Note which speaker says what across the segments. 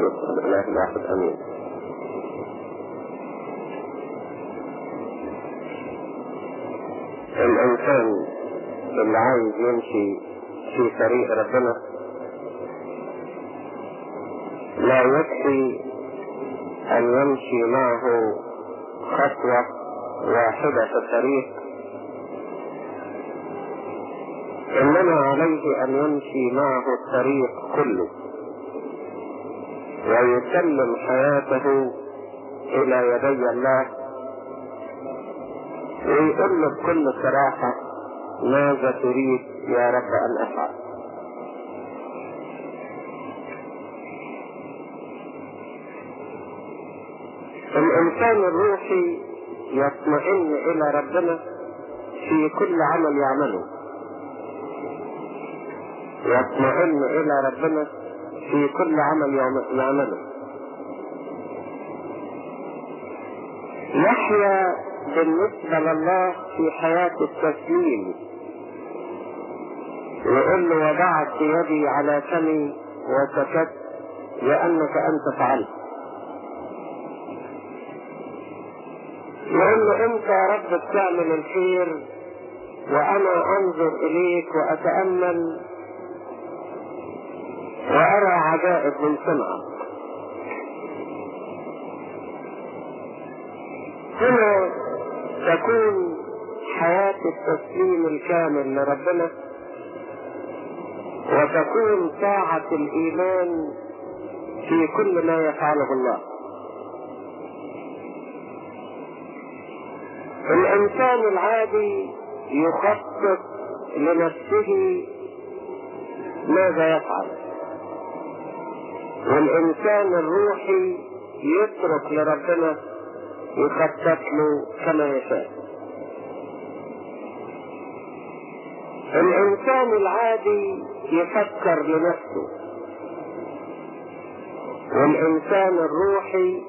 Speaker 1: القدس الإله الواحد أمين الإنسان اللي عايز يمشي في طريق ربنا لا يكفي أن يمشي معه خطوة واحدة في الطريق. إنما عليه أن يمشي معه الطريق كله. ويسلم حياته إلى يدي الله. ويقول له بكل صراحة ماذا تريد يا رب أن أفعل؟ الإنسان الروحي يطمئن إلى ربنا في كل عمل يعمله. يطمئن إلى ربنا في كل عمل يعمله. يحيا بالنسبة لله في حياة التسليم. يقول له وضعت يدي على فمي وسكت لأنك أنت فعلت. يقول له أنت يا رب بتعمل الخير وأنا أنظر إليك وأتأمل وأرى عجائب من صنعك هنا تكون حياة التسليم الكامل لربنا وتكون طاعة الإيمان في كل ما يفعله الله. الإنسان العادي يخطط لنفسه ماذا يفعل. والإنسان الروحي يترك لربنا يخطط له كما يشاء. الإنسان العادي يفكر لنفسه. والإنسان الروحي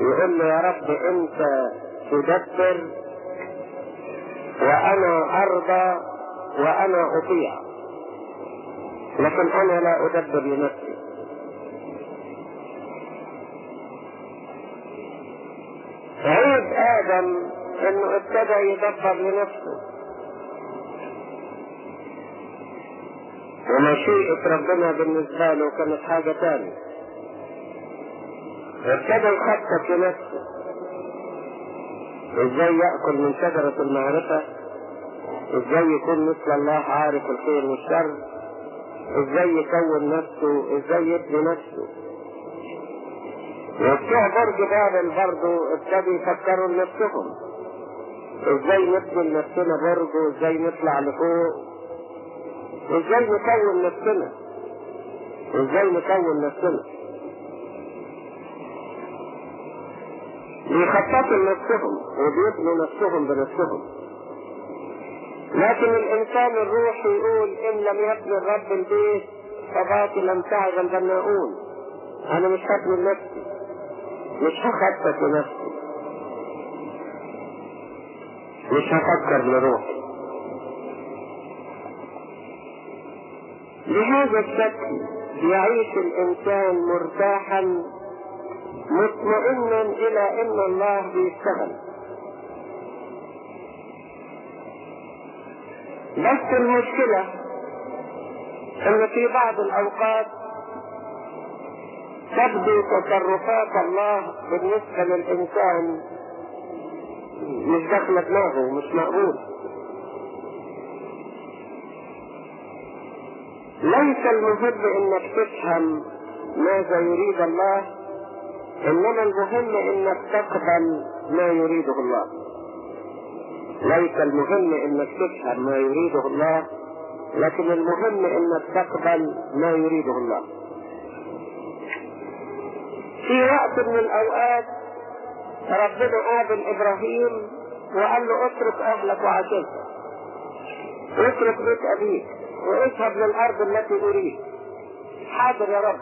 Speaker 1: يقول له يا رب أنت تدبر وأنا أرضى وأنا أطيع. لكن أنا لا أدبر لنفسي. ابتدى يدبر لنفسه. ومشيئة ربنا بالنسبة له كانت حاجة تانية. ابتدى يخطط لنفسه إزاي يأكل من شجرة المعرفة؟ إزاي يكون مثل الله عارف الخير والشر؟ إزاي يكون نفسه؟ إزاي يبني نفسه؟ وبتوع برج بابل برضه ابتدوا يفكروا لنفسهم. إزاي نبني لنفسنا برج وازاي نطلع لفوق؟ إزاي نكون نفسنا؟ إزاي نكون نفسنا؟ بيخططوا لنفسهم وبيبنوا نفسهم بنفسهم. لكن الإنسان الروحي يقول إن لم يبني الرب البيت فباطلا تعب البناؤون أنا مش هبني لنفسي مش هخطط لنفسي. مش هفكر لروحي بهذا الشكل يعيش الإنسان مرتاحا مطمئنا إلى أن الله بيشتغل. بس المشكلة إن في بعض الأوقات تبدو تصرفات الله بالنسبة للإنسان مش داخلة دماغه مش مقبول. ليس المهم إنك تفهم ماذا يريد الله إنما المهم إنك تقبل ما يريده الله. ليس المهم إنك تفهم ما يريده الله لكن المهم إنك تقبل ما يريده الله. في وقت من الأوقات ربنا قابل إبراهيم وقال له اترك أهلك وعشيرتك اترك بيت أبيك واذهب للأرض التي أريد. حاضر يا رب.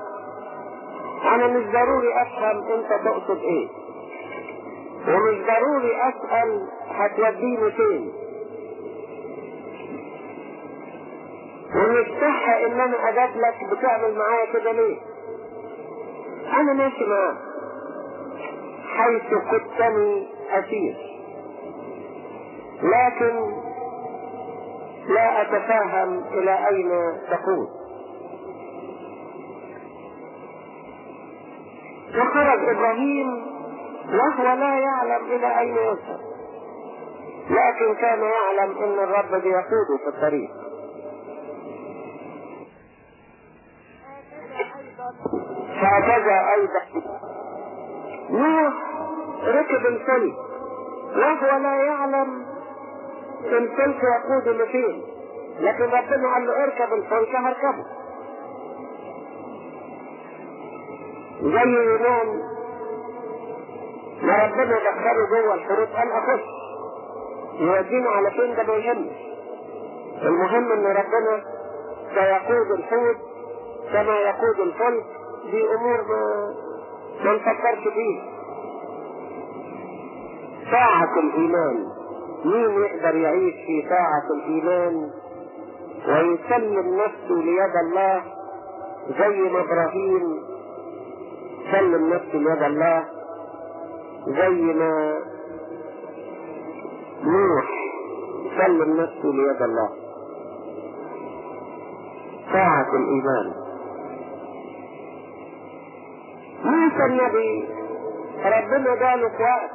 Speaker 1: أنا مش ضروري أفهم أنت تقصد إيه. ومش ضروري أسأل هتوديني فين. ومش صح إن أنا اجاب لك بتعمل معايا كده ليه. أنا ماشي معاك. حيث كنتني أسير. لكن لا أتفاهم إلى أين تقود وخرج إبراهيم وهو لا يعلم إلى أين يذهب لكن كان يعلم إن الرب بيقوده في الطريق. هكذا أيضا. نوح ركب الفلك وهو لا يعلم الفلك يقود لفين لكن ربنا قال له اركب الفلك هركبه زي يونان ما ربنا دخله جوه الحروب قال أخش. يودينا على فين ده ما يهمش المهم إن ربنا سيقود الحوت كما يقود الفلك. دي أمور ما ما نفكرش فيها ساعة الإيمان. مين يقدر يعيش في ساعة الإيمان ويسلم نفسه ليد الله زي ما إبراهيم سلم نفسه ليد الله زي ما نوح سلم نفسه ليد الله. ساعة الإيمان. موسى النبي. ربنا اداله وقت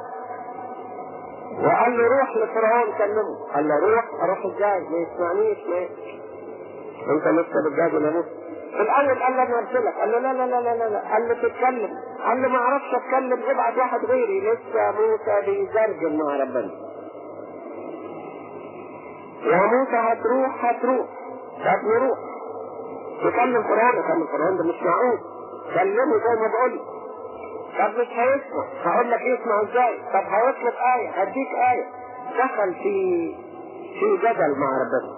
Speaker 1: وقال له روح لفرعون كلمه. قال له روح أروح إزاي ما يسمعنيش ما أنت لسه بتجادل يا موسى. في الأول قال له أنا ارسلك قال له لا لا لا لا لا. قال له تتكلم. قال له ما أعرفش أتكلم ابعت واحد غيري. لسه موسى بيزرجم مع ربنا. يا موسى هتروح هتروح طب نروح تكلم فرعون كلم فرعون ده مش معقول. كلمه زي ما بقول. طب مش هيسمع. هقول لك يسمع إزاي؟ طب هيطلب آية هديك آية. دخل في في جدل مع ربنا.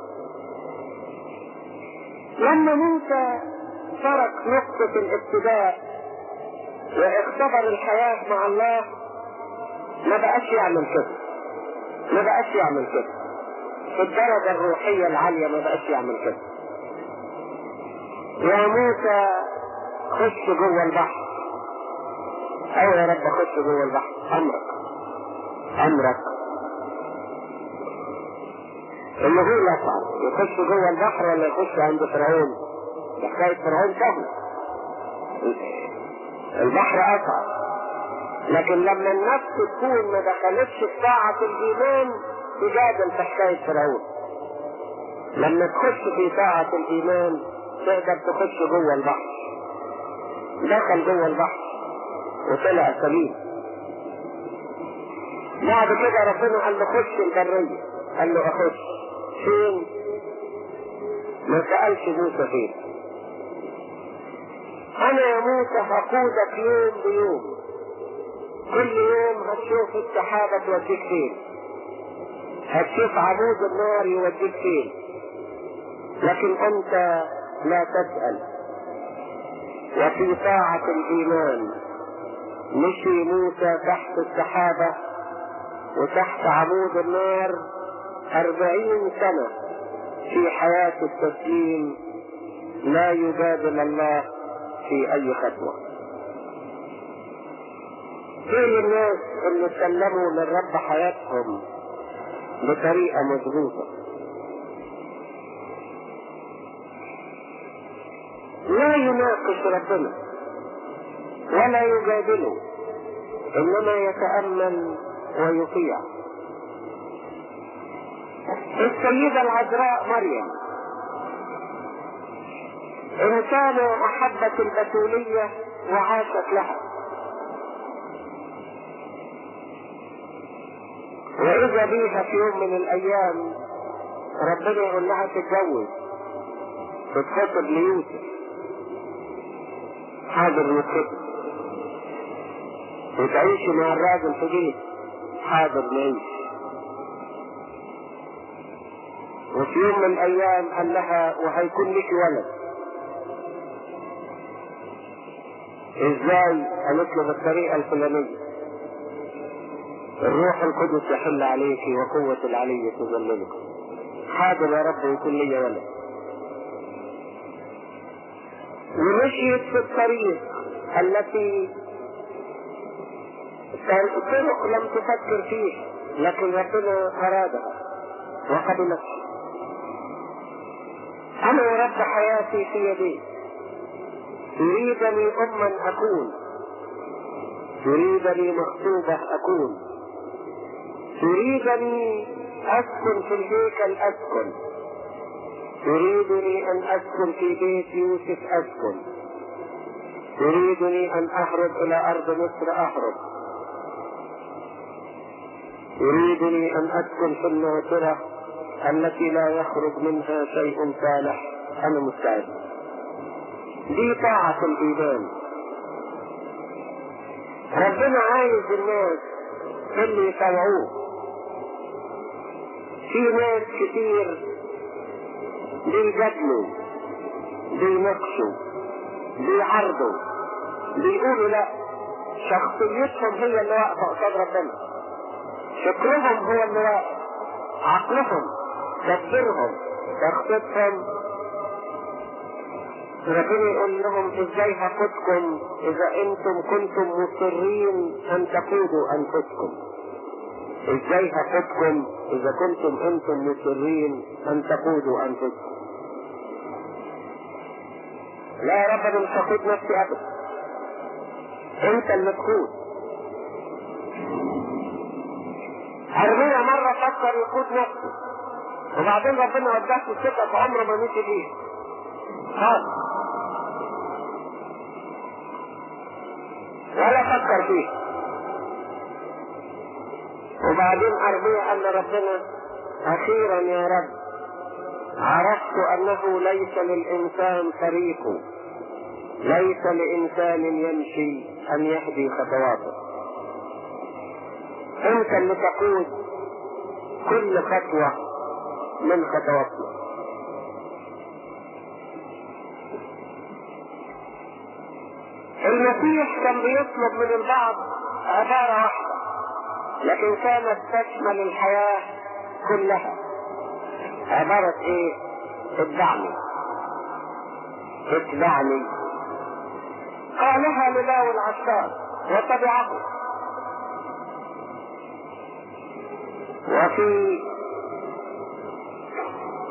Speaker 1: لما موسى ترك نقطة الابتداء واختبر الحياة مع الله ما بقاش يعمل كده. ما بقاش يعمل كده. في الدرجة الروحية العالية ما بقاش يعمل كده. يا موسى خش جوه البحر. أيوه يا رب خش جوه البحر. أمرك. أمرك. اللي هو يصعد يخش جوه البحر ولا يخش عند فرعون؟ حكايه فرعون سهله البحر اصعب لكن لما النفس تكون ما دخلتش في طاعة الإيمان تجادل في حكاية فرعون. لما تخش في طاعة الإيمان تقدر تخش جوه البحر. دخل جوه البحر. وطلع سليم. بعد كده ربنا قال له خش البرية. قال له أخش. فين؟ ما سألش موسى فين. أنا يا موسى هقودك يوم بيوم. كل يوم هتشوف السحابة توديك فين. هتشوف عمود النار يوديك فين. لكن أنت لا تسأل. وفي طاعة الإيمان. مشي موسى تحت السحابة وتحت عمود النار أربعين سنة في حياة التسليم لا يجادل الله في أي خطوة. كل الناس اللي سلموا للرب حياتهم بطريقة مضبوطة. لا يناقش ربنا. ولا يجادله إنما يتأمل ويطيع. السيدة العذراء مريم. إنسانة أحبت البتولية وعاشت لها. وإذا بيها في يوم من الأيام ربنا يقول لها تتجوز. تتخطب ليوسف. حاضر نتخطب وتعيشي مع الراجل في بيت حاضر نعيش. وفي يوم من الأيام قال لها وهيكون لك ولد. إزاي؟ قالت له بالطريقة الفلانية. الروح القدس يحل عليك وقوة العلي تظللك حاضر يا رب يكون لي ولد. ومشيت في الطريق التي طرق لم تفكر فيه لكن ربنا أرادها وقبلتها أنا ورب حياتي في يدي. يريدني أما أكون. يريدني مخطوبة أكون. يريدني أسكن في الهيكل أسكن. يريدني أن أسكن في بيت يوسف أسكن. يريدني أن أهرب إلى أرض مصر أهرب. يريدني أن أسكن في الناصرة التي لا يخرج منها شيء صالح. أنا مستعد. دي طاعة الإيمان. ربنا عايز الناس اللي يطوعوه. في ناس كتير بيجادلوا بيناقشوا بيعرضوا بيقولوا لا شخصيتهم هي اللي واقفة قصاد ربنا فكرهم هو اللي عقلهم تفكيرهم تخطيطهم ربنا يقول لهم إزاي هاخدكم إذا أنتم كنتم مصرين أن تقودوا أنفسكم. إزاي هاخدكم إذا كنتم أنتم مصرين أن تقودوا أنفسكم. لا يا رب أنا مش نفسي ابدا. أنت اللي تقود ارميا مرة فكر يقود نفسه وبعدين ربنا وداه في السكة عمره ما مشي فيه خالص ولا فكر فيه. وبعدين أرميا أن ربنا أخيرا يا رب عرفت أنه ليس للإنسان طريق ليس لإنسان يمشي أن يهدي خطواته. أنت اللي تقود كل خطوة من خطواتنا المسيح كان بيطلب من البعض عبارة واحدة لكن كانت تشمل الحياة كلها. عبارة إيه؟ اتبعني. اتبعني. قالها للاوي العشار وتبعه. وفي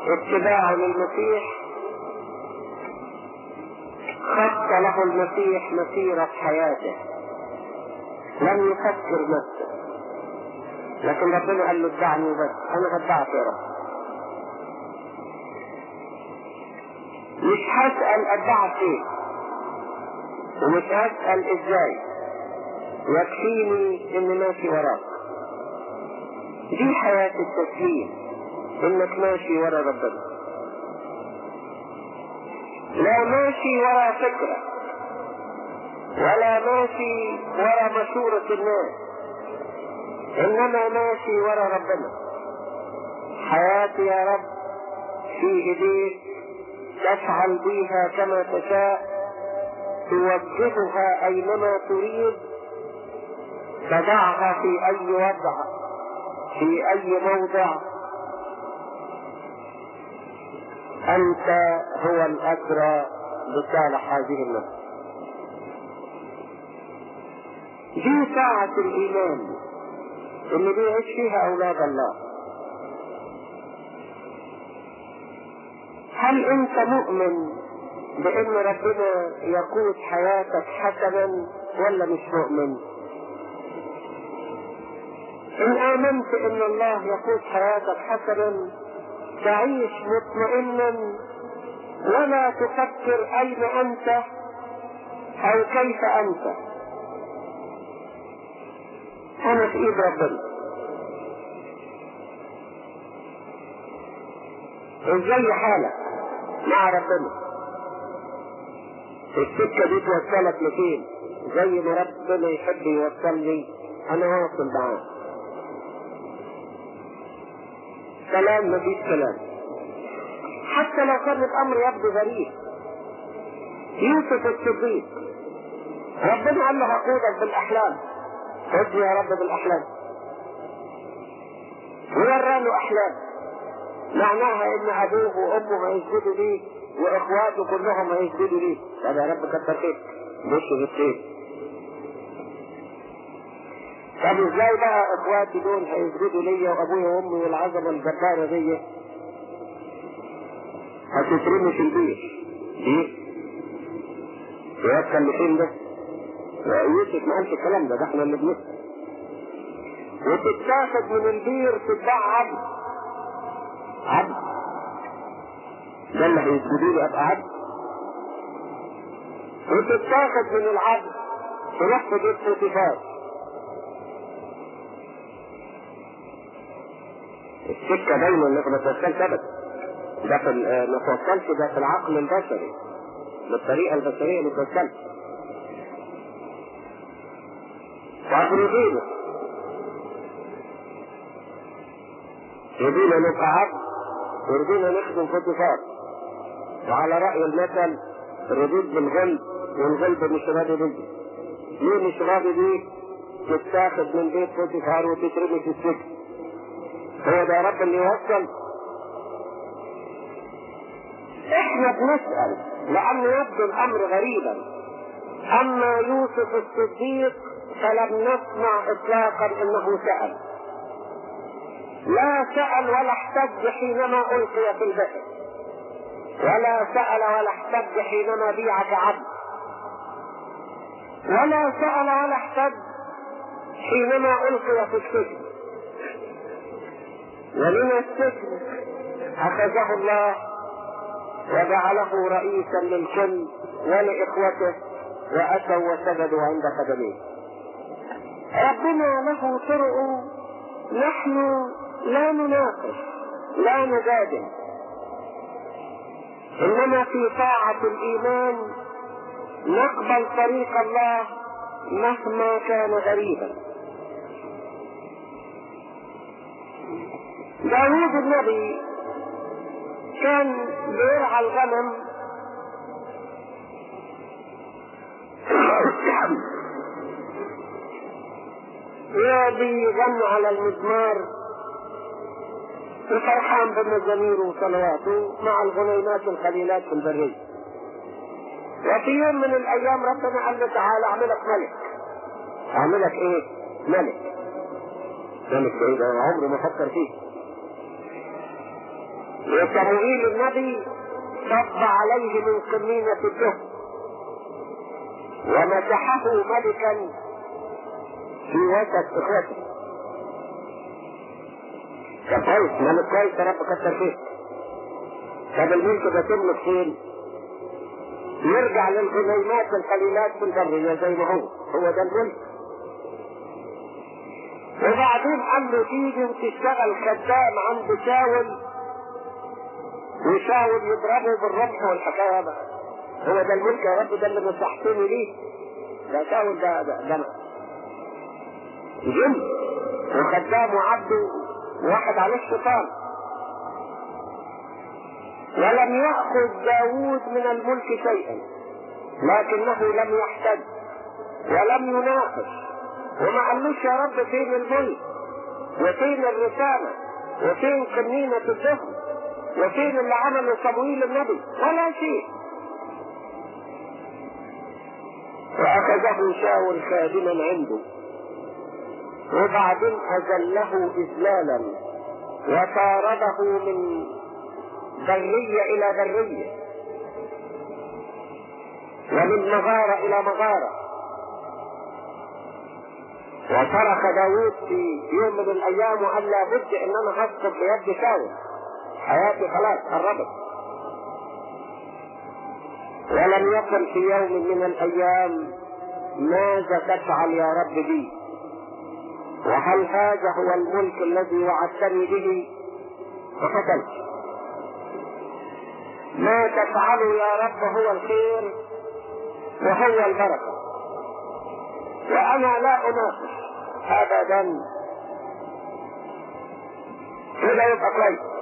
Speaker 1: اتباعه للمسيح خط له المسيح مسيرة حياته. لم يفكر نفسه. لكن ربنا قال له اتبعني بس أنا اتبعت يا رب. مش هسأل اتبعت إيه ومش هسأل إزاي. يكفيني إني ماشي وراك. دي حياة التسليم. انك ماشي ورا ربنا لا ماشي ورا فكرة. ولا ماشي ورا مشورة الناس إنما ماشي ورا ربنا. حياتي يا رب في إيديك. تفعل بها كما تشاء. توجهها أينما تريد. تضعها في أي وضع. في أي موضع. أنت هو الأدرى بصالح هذه النفس. دي ساعة الإيمان. اللي بيعيش فيها أولاد الله. هل أنت مؤمن بأن ربنا يقود حياتك حسنا ولا مش مؤمن؟ إن آمنت إن الله يقود حياتك حسنا تعيش مطمئنا ولا تفكر أين أنت أو كيف أنت. أنا في إيد ربنا. إزاي حالك مع ربنا. السكة دي توصلك لفين؟ زي ما ربنا يحب يوصلني أنا واصل معاه كلام مفيش كلام حتى لو كان الأمر يبدو غريب. يوسف الصديق. ربنا قال له هقودك بالأحلام. خذني يا رب بالأحلام. وورى أحلام. معناها إن أبوه وأمه هيسجدوا ليه وإخواته كلهم هيسجدوا ليه. طب يا رب كتر خير. مش بالسيف طب إزاي بقى إخواتي دول هيسجدوا ليا وأبويا وأمي والعظمه الجباره دي؟ هتترمي في البير ليه؟ يوكل لفين ده؟ يوسف ما قالش الكلام ده ده إحنا اللي بنسال وتتاخد من البير تتباع عبد. عبد. ده اللي هيسجدوا لي أبقى عبد. وتتاخد من العبد. تروح في بيت السكة دايما ما توصلش ابدا. ده في ما توصلش ده في العقل البشري. بالطريقة البشرية ما توصلش فاخرجينا يريدنا نبقى عبد ويريدنا نخدم فوتيفار وعلى رأي المثل الردود بالغلب والغلب مش راضي بيه ليه مش راضي بيه تتاخد من بيت فوتيفار وتترمي في السجن. ده رب اللي يوصل. إحنا بنسأل لأن يبدو الأمر غريبا. أما يوسف الصديق فلم نسمع إطلاقا أنه سأل. لا سأل ولا احتج حينما ألقي في البئر ولا سأل ولا احتج حينما بيع كعبد ولا سأل ولا احتج حينما ألقي في السجن ومن السجن أخذه الله وجعله رئيسا للكل ولإخوته وأتوا وسجدوا عند قدميه. ربنا له طرق نحن لا نناقش لا نجادل. إنما في طاعة الإيمان نقبل طريق الله مهما كان غريبا. داوود النبي كان بيرعى الغنم. وبيغني على المزمار وفرحان بمزاميره وصلواته مع الغنيمات القليلات في البرية. وفي يوم من الأيام ربنا قال له تعالى أعملك ملك. أعملك إيه؟ ملك. ملك إيه ده عمري ما فكر فيه. وصموئيل النبي صب عليه من قنينة الدهن ومسحه ملكا في وسط اخوته كان كويس مالك كويس رب كتر فيه طب الملك ده تملك فين؟ يرجع للغنيمات القليلات في البرية زي ما هو. هو ده الملك. وبعدين قال له تيجي وتشتغل خدام عند شاول وشاول يضربه بالرمح والحكاية بقى هو ده الملك يا رب ده اللي مسحتني ليه؟ ده شاول ده ده, ده جن. وخدام وعبده واحد عليه الشيطان. ولم يأخذ داوود من الملك شيئا لكنه لم يحتج ولم يناقش. وما قالوش يا رب فين الملك؟ وفين الرسالة؟ وفين قنينة الدهن وفين اللي عمله صمويل النبي ولا شيء. وأخذه شاول خادما عنده. وبعدين أذله إذلالا وطارده من برية إلى برية ومن مغارة إلى مغارة. وصرخ داوود في يوم من الأيام وقال لابد إن أنا أسقط بيد شاول. حياتي خلاص قربت. ولم يكن في يوم من الأيام ماذا تفعل يا رب بي؟ وهل هذا هو الملك الذي وعدتني به؟ فقتلت. ما تفعله يا رب هو الخير وهو البركة. وأنا لا أناقش أبدا كده يبقى كويس.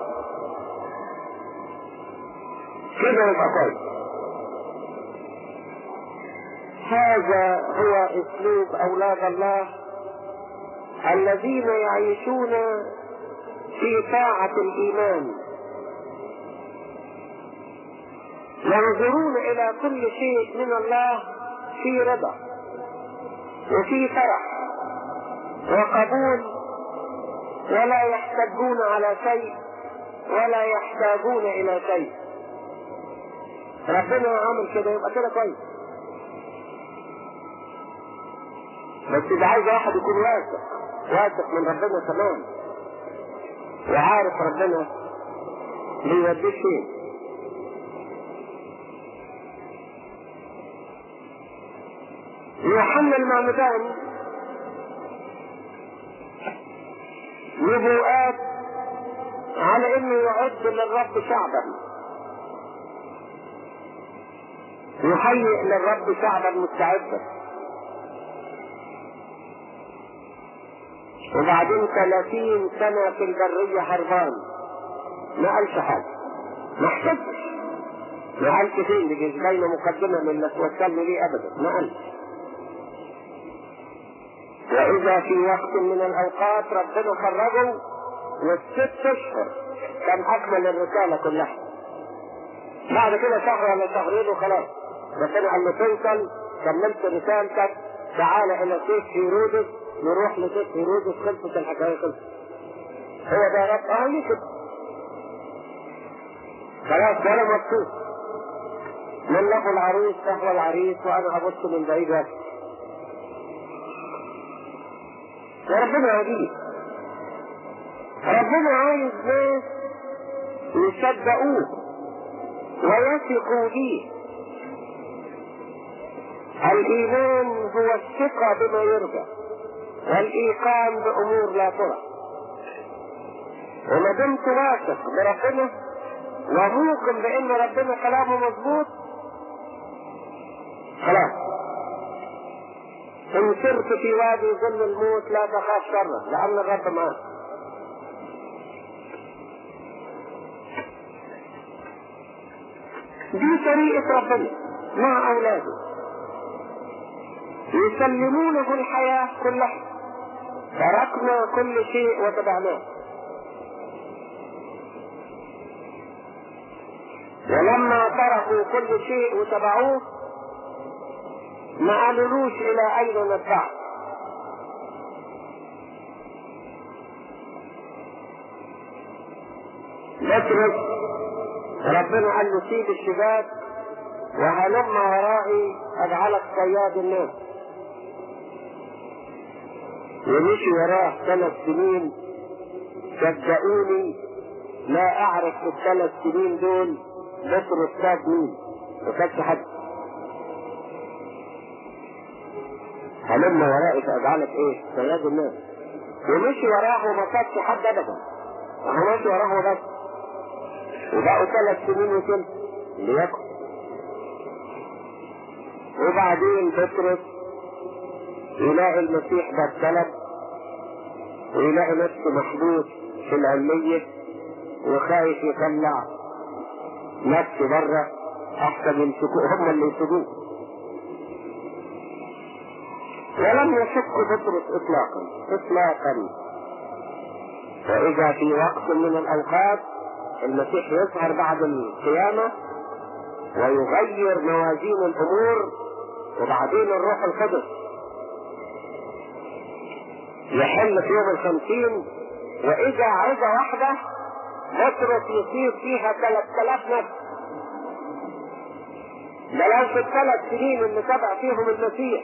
Speaker 1: كده يبقى كويس هذا هو أسلوب أولاد الله الذين يعيشون في طاعة الإيمان. ينظرون إلى كل شيء من الله في رضا وفي فرح وقبول ولا يحتجون على شيء ولا يحتاجون إلى شيء. ربنا عامل كده يبقى كده كويس. بس ده عايز واحد يكون واثق واثق من ربنا تمام. وعارف ربنا بيوديه فين. يوحنا المعمدان نبوءات على انه يعد للرب شعبا يهيئ للرب شعبا مستعدا. وبعدين ثلاثين سنة في البرية هربان. ما قالش حاجة. ما حسبش ما قالش فين؟ دي بين مقدمة من اللي توصلني ليه ابدا. ما قالش. وإذا في وقت من الأوقات ربنا خرجه والست أشهر. كان أكمل الرسالة كلها. بعد كده شهر ولا شهرين وخلاص. ربنا قال له توصل كملت رسالتك. تعال إلى سيف هيرودس. نروح لسيف هيرودس خلصت الحكاية خلصت هو ده رب أهلي كده خلاص وأنا مبسوط من له العريس فهو العريس وأنا ابص من بعيد. بس وربنا يهديه ربنا عايز ناس يصدقوه ويثقوا به الإيمان هو الثقة بما يرجى والإيقان بأمور لا ترى. وما دمت واثق بربنا وموقن بأن ربنا كلامه مظبوط خلاص. إن سرت في وادي ظل الموت لا تخاف شرا لأن الرب معك. دي طريقة ربنا مع أولاده. يسلمونه الحياة كلها. تركنا كل شيء وتبعناه. ولما تركوا كل شيء وتبعوه ما قالولوش إلى أين ندفع بطرس ربنا قال له سيب الشباك وهلم ورائي أجعلك صياد الناس. ومشي وراه ثلاث سنين. صدقوني لا أعرف في الثلاث سنين دول بطرس ساب مين. ما حد. هلم ورائي فأجعلك إيه؟ صياد الناس. ومشي وراه وما سابش حد ابدا. هو ماشي وراه بس وبقوا ثلاث سنين وثلث ليكن. وبعدين بطرس. يلاقي المسيح ده الطلب ويلاقي نفسه محبوس في العلية وخايف يطلع نفسه بره أحسن يمسكوه هم اللي يسيبوه ولم يشك بطرس اطلاقا اطلاقا. فإذا في وقت من الأوقات المسيح يظهر بعد القيامة ويغير موازين الأمور وبعدين الروح القدس. يحل في يوم الخمسين وإذا عظة واحدة بطرس يصير فيها ثلاث آلاف نفس ده لو في الثلاث سنين اللي تبع فيهم المسيح.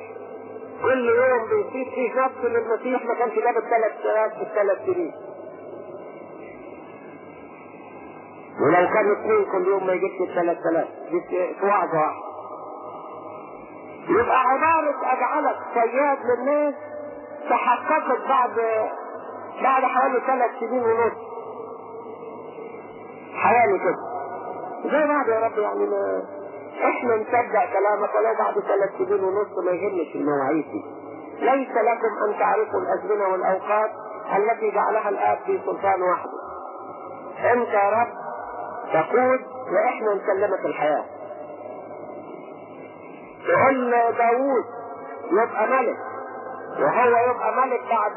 Speaker 1: كل يوم بيصيب فيه نفس للمسيح ما كانش جاب الثلاث آلاف في الثلاث سنين. ولو كان اثنين كل يوم ما يجيبش الثلاث آلاف. في واحدة. يبقى عبارة أجعلك صياد للناس تحققت بعد بعد حوالي ثلاث سنين ونص. حوالي كده. زي بعض يا رب يعني ما إحنا نصدق كلامك ولو بعد ثلاث سنين ونص ما يهمش المواعيد دي. ليس لكم أن تعرفوا الأزمنة والأوقات التي جعلها الآب في سلطان وحده أنت يا رب تقود وإحنا نسلمك الحياة. تقول داوود يبقى ملك. وهو يبقى ملك بعد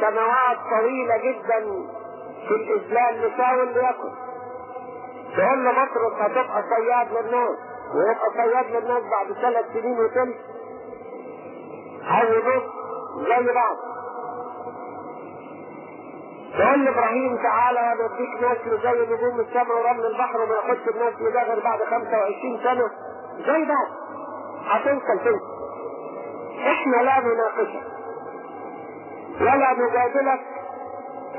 Speaker 1: سنوات طويلة جدا في الإسلام لساوي ليكن تقول له بطرس هتبقى صياد للناس ويبقى صياد للناس بعد ثلاث سنين وثلث أو نص زي بعض. تقول إبراهيم تعالى وأنا اديك نسل زي نجوم السماء ورمل البحر وما ياخدش النسل ده غير بعد 25 سنة. زي بعض. هتوصل توصل إحنا لا نناقشك ولا نجادلك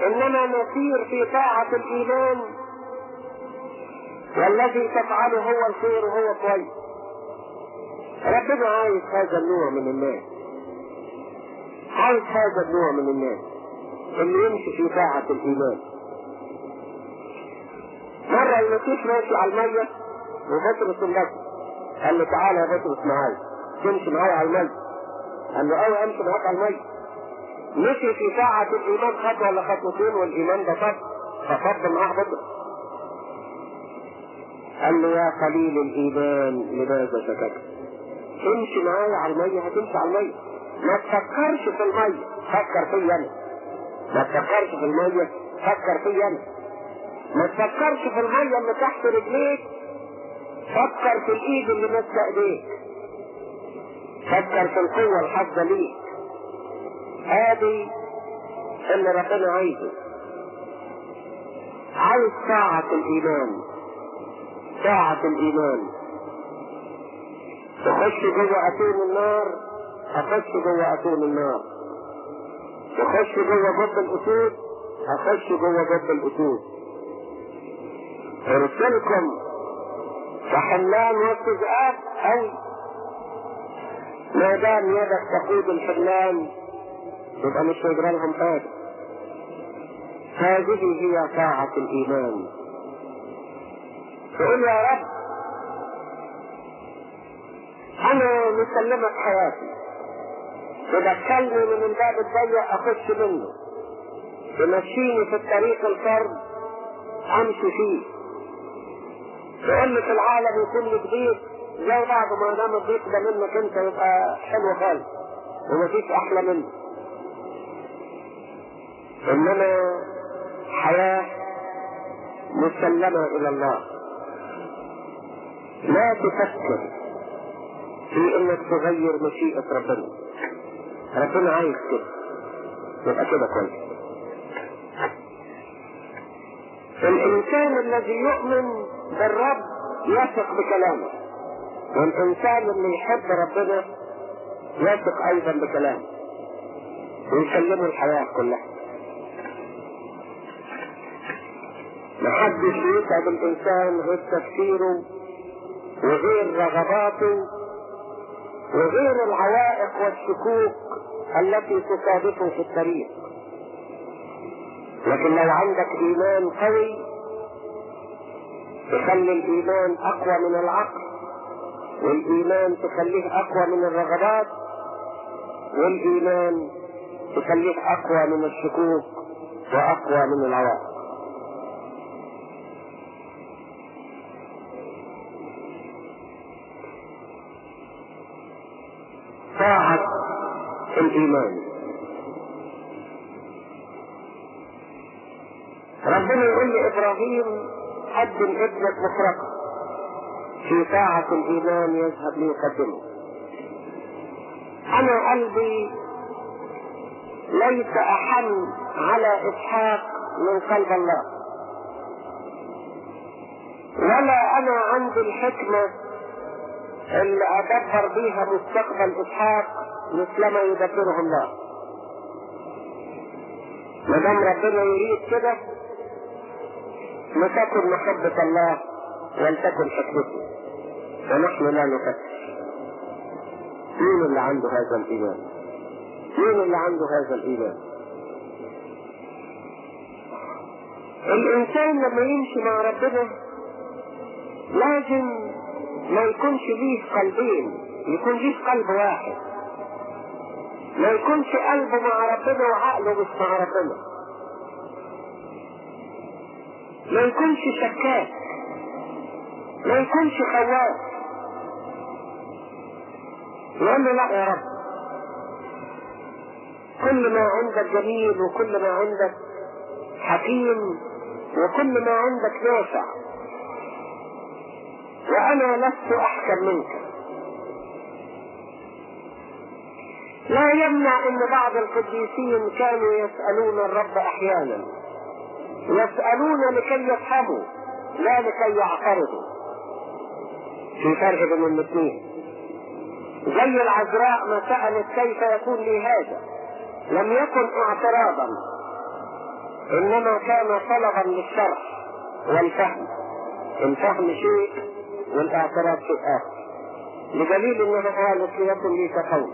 Speaker 1: إنما نسير في طاعة الإيمان. والذي تفعله هو الخير وهو كويس. ربنا عايز هذا النوع من الناس. عايز هذا النوع من الناس. اللي يمشي في طاعة الإيمان. مرة المسيح ماشي على المية وبطرس النبي قال له تعالى يا بطرس معايا. تمشي معايا على المية. قال له أيوه امشي معاك على المية مشي في ساعة الإيمان خطوة ولا خطوتين والإيمان ده صب فصب معاه بطرس قال له يا قليل الإيمان لماذا شككت؟ امشي معايا على المية هتمشي على المية ما تفكرش في المية فكر في أنا. ما تفكرش في المية فكر في أنا. ما تفكرش في المية اللي تحت رجليك فكر في الإيد اللي ماسكة إيديك. فكر في القوة الحافظة ليك. هذه اللي ربنا عايزه. عايز طاعة الإيمان. طاعة الإيمان. تخش جوه أتون النار أخش جوه أتون النار. تخش جوه جب الأسود أخش جوه جب الأسود. أرسلكم. كحملان وسط ذئاب أو ما دام يدك تقود الحملان يبقى مش هيجرى لهم حاجة هذه هي طاعة الإيمان. تقول يا رب أنا مسلمك حياتي. تدخلني من الباب الضيق أخش منه. تمشيني في الطريق الفرد أمشي فيه. تقول في العالم يكون لي زي بعض ما دام الضيق ده منك أنت يبقى حلو خالص ومفيش أحلى منه. إنما حياة مسلمة إلى الله. لا تفكر في إنك تغير مشيئة ربنا. ربنا عايز كده. يبقى كده كويس. الإنسان الذي يؤمن بالرب يثق بكلامه. والإنسان اللي يحب ربنا يثق أيضا بكلامه. ويسلمه الحياة كلها. محدش يتعب الإنسان غير تفكيره وغير رغباته وغير العوائق والشكوك التي تصادفه في الطريق. لكن لو عندك إيمان قوي تخلي الإيمان أقوى من العقل. والإيمان تخليه أقوى من الرغبات والإيمان تخليه أقوى من الشكوك وأقوى من العوائق طاعة الإيمان. ربنا يقول لإبراهيم قدم ابنك مفرقة. في طاعة الإيمان يذهب ليقدمه. أنا قلبي ليس أحن على إسحاق من قلب الله. ولا أنا عندي الحكمة اللي أدبر بيها مستقبل إسحاق مثلما يدبره الله. ما دام ربنا يريد كده لتكن محبة الله ولتكن حكمته. ونحن لا نفتش مين اللي عنده هذا الإيمان؟ مين اللي عنده هذا الإيمان؟ الإنسان لما يمشي مع ربنا لازم ما يكونش ليه قلبين يكون ليه قلب واحد. ما يكونش قلبه مع ربنا وعقله مش مع ربنا. ما يكونش شكاك. ما يكونش خواف يقول له لا يا رب. كل ما عندك جميل وكل ما عندك حكيم وكل ما عندك نافع. وأنا لست أحكم منك. لا يمنع إن بعض القديسين كانوا يسألون الرب أحيانا. يسألون لكي يفهموا لا لكي يعترضوا. في فرق بين الاثنين. زي العذراء ما سألت كيف يكون لي هذا. لم يكن اعتراضا إنما كان طلبا للشرح والفهم. الفهم شيء والاعتراض شيء آخر. بدليل انها قالت ليكن لي كقول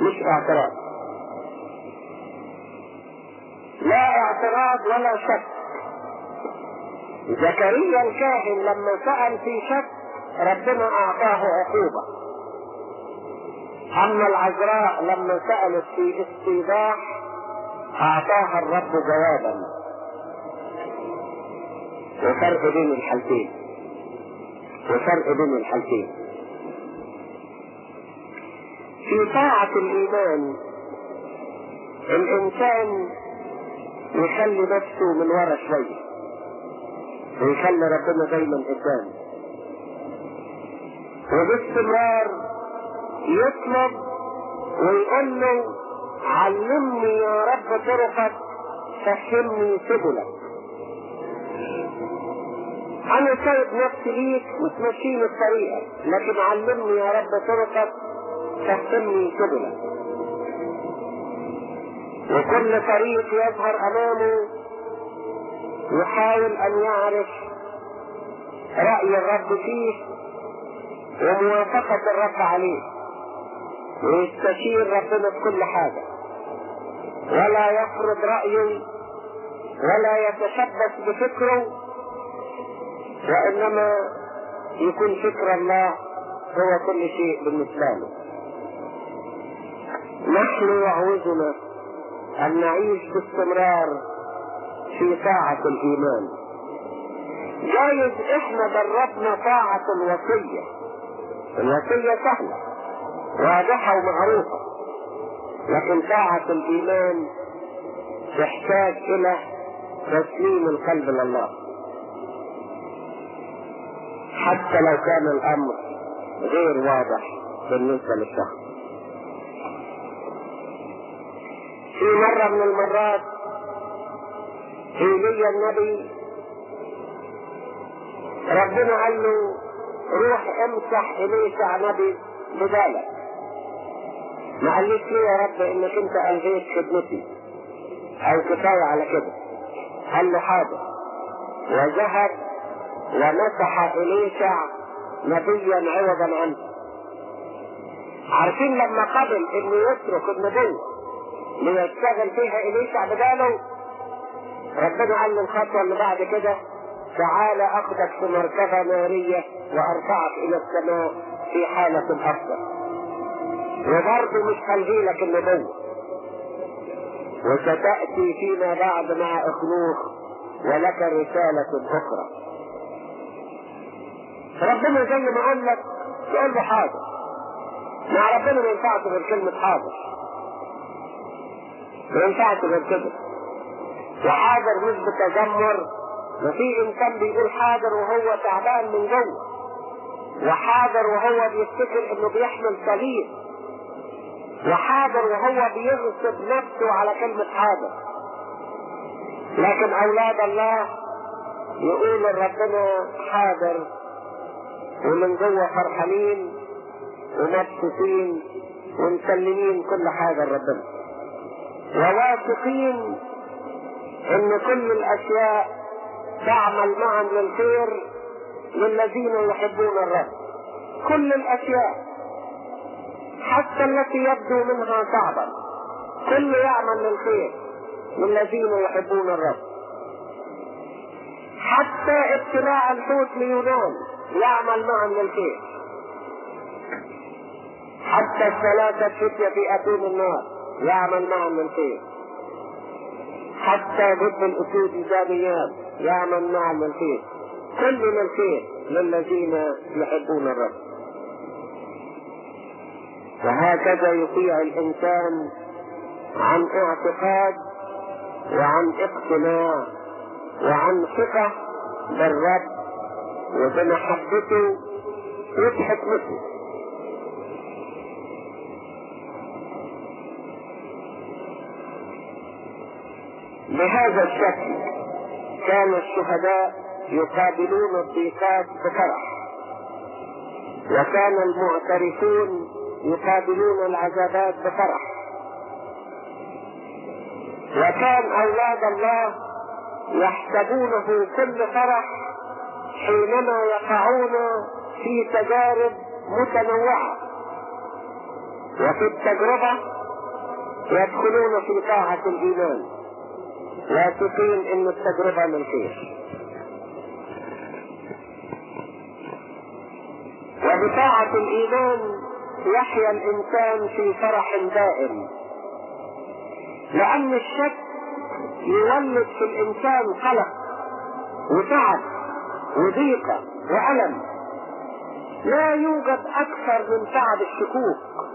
Speaker 1: مش اعتراض. لا اعتراض ولا شك. زكريا الكاهن لما سأل في شك ربنا أعطاه عقوبة. اما العذراء لما سألت في استيضاح أعطاها الرب جوابا. وفرق بين الحالتين. وفرق بين الحالتين. في طاعة الإيمان الإنسان يخلي نفسه من ورا شوية ويخلي ربنا دايما قدام. وباستمرار يطلب ويقول له علمني يا رب طرقك فهمني سبلك. أنا سايب نفسي ليك وتمشيني الطريقة لكن علمني يا رب طرقك فهمني سبلك. وكل طريق يظهر أمامه يحاول أن يعرف رأي الرب فيه وموافقة الرب عليه. ويستشير ربنا في كل حاجة. ولا يفرض رأيه ولا يتشبث بفكره وإنما يكون فكر الله هو كل شيء بالنسبة له. نحن يعوزنا أن نعيش باستمرار في طاعة الإيمان. جايز إحنا دربنا طاعة الوصية. الوصية سهلة. واضحة ومعروفة لكن طاعة الإيمان تحتاج إلى تسليم القلب لله. حتى لو كان الأمر غير واضح بالنسبة للشخص. في مرة من المرات إيليا النبي ربنا قال له روح امسح إليسع نبي بدالك ما قاليش ليه يا رب إنك أنت ألغيت خدمتي. أو كفاية على كده. قال له حاضر. وذهب ومسح إليسع نبيا عوضا عنه. عارفين لما قبل إنه يترك النبوة ليشتغل فيها إليسع بداله؟ ربنا قال له الخطوة اللي بعد كده تعال أخذك في مركبة نارية وأرفعك إلى السماء في حالة أفضل. وبرضه مش هلغي لك النبوة وستأتي فيما بعد مع أخنوخ ولك رسالة أخرى. ربنا زي ما قال لك تقول له حاضر. مع ربنا ما ينفعش غير كلمة حاضر. ما ينفعش غير كده. وحاضر مش بتذمر وفي إنسان بيقول حاضر وهو تعبان من جوه. وحاضر وهو بيفتكر إنه بيحمل صليب وحاضر وهو بيغصب نفسه على كلمة حاضر. لكن أولاد الله يقول ربنا حاضر ومن جوه فرحانين ومبسوطين ومسلمين كل حاجة لربنا. وواثقين إن كل الأشياء تعمل معا للخير للذين يحبون الرب. كل الأشياء. حتى التي يبدو منها صعبا كل يعمل للخير. للذين يحبون الرب. حتى ابتلاع الحوت ليونان يعمل معا للخير. حتى الثلاثة فتية في أتون النار. يعمل معا للخير. حتى ضد الأسود الجانيات يعمل معا للخير. كل للخير للذين يحبون الرب. وهكذا يطيع الإنسان عن اعتقاد وعن اقتناع وعن ثقة بالرب وبمحبته وبحكمته بهذا الشكل كان الشهداء يقابلون الضيقات بفرح وكان المعترفون يقابلون العذابات بفرح وكان أولاد الله يحسبونه كل فرح حينما يقعون في تجارب متنوعة. وفي التجربة يدخلون في طاعة الإيمان. لا تقيم إن التجربة من خير. وبطاعة الإيمان يحيا الإنسان في فرح دائم. لأن الشك يولد في الإنسان قلق وتعب وضيقة وألم. لا يوجد أكثر من تعب الشكوك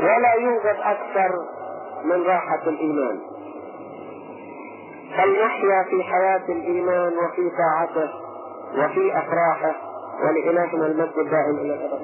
Speaker 1: ولا يوجد أكثر من راحة الإيمان. فلنحيا في حياة الإيمان وفي طاعته وفي أفراحه ولإلهنا المجد الدائم إلى الأبد.